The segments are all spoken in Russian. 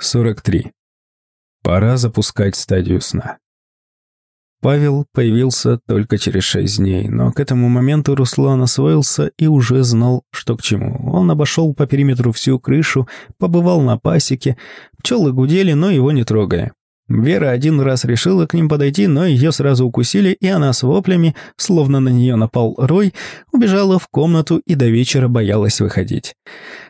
43. Пора запускать стадию сна. Павел появился только через шесть дней, но к этому моменту Руслан освоился и уже знал, что к чему. Он обошел по периметру всю крышу, побывал на пасеке, пчелы гудели, но его не трогая. Вера один раз решила к ним подойти, но ее сразу укусили, и она с воплями, словно на нее напал Рой, убежала в комнату и до вечера боялась выходить.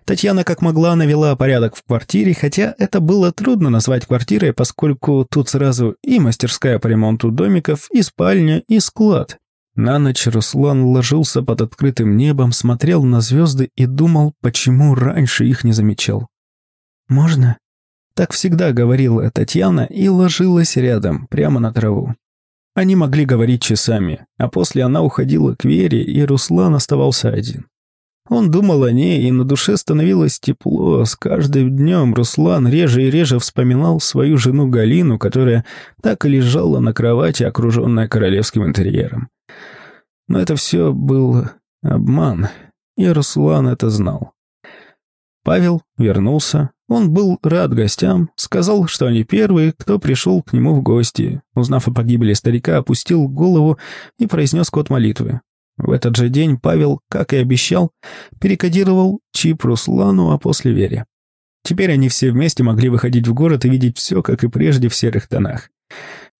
Татьяна как могла навела порядок в квартире, хотя это было трудно назвать квартирой, поскольку тут сразу и мастерская по ремонту домиков, и спальня, и склад. На ночь Руслан ложился под открытым небом, смотрел на звезды и думал, почему раньше их не замечал. «Можно?» Так всегда говорила Татьяна и ложилась рядом, прямо на траву. Они могли говорить часами, а после она уходила к Вере, и Руслан оставался один. Он думал о ней, и на душе становилось тепло. С каждым днем Руслан реже и реже вспоминал свою жену Галину, которая так и лежала на кровати, окруженная королевским интерьером. Но это все был обман, и Руслан это знал. Павел вернулся. Он был рад гостям, сказал, что они первые, кто пришел к нему в гости. Узнав о погибели старика, опустил голову и произнес код молитвы. В этот же день Павел, как и обещал, перекодировал чип Руслану, а после Вере. Теперь они все вместе могли выходить в город и видеть все, как и прежде, в серых тонах.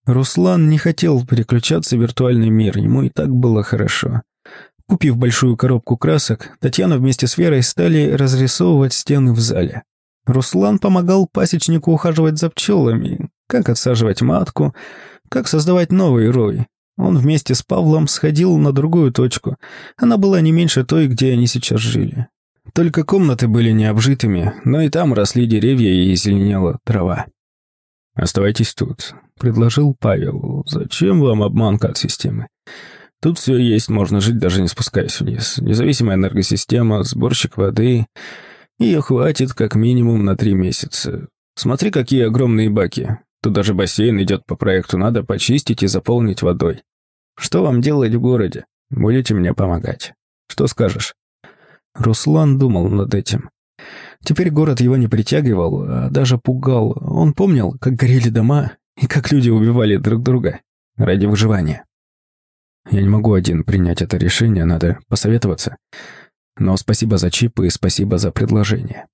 Руслан не хотел переключаться в виртуальный мир, ему и так было хорошо. Купив большую коробку красок, Татьяна вместе с Верой стали разрисовывать стены в зале. Руслан помогал пасечнику ухаживать за пчелами, как отсаживать матку, как создавать новый рой. Он вместе с Павлом сходил на другую точку. Она была не меньше той, где они сейчас жили. Только комнаты были необжитыми, но и там росли деревья и зеленела трава. «Оставайтесь тут», — предложил Павел. «Зачем вам обманка от системы? Тут все есть, можно жить, даже не спускаясь вниз. Независимая энергосистема, сборщик воды. Ее хватит как минимум на три месяца. Смотри, какие огромные баки. Тут даже бассейн идет по проекту, надо почистить и заполнить водой. Что вам делать в городе? Будете мне помогать. Что скажешь? Руслан думал над этим. Теперь город его не притягивал, а даже пугал. Он помнил, как горели дома и как люди убивали друг друга ради выживания. Я не могу один принять это решение, надо посоветоваться. Но спасибо за чипы и спасибо за предложение.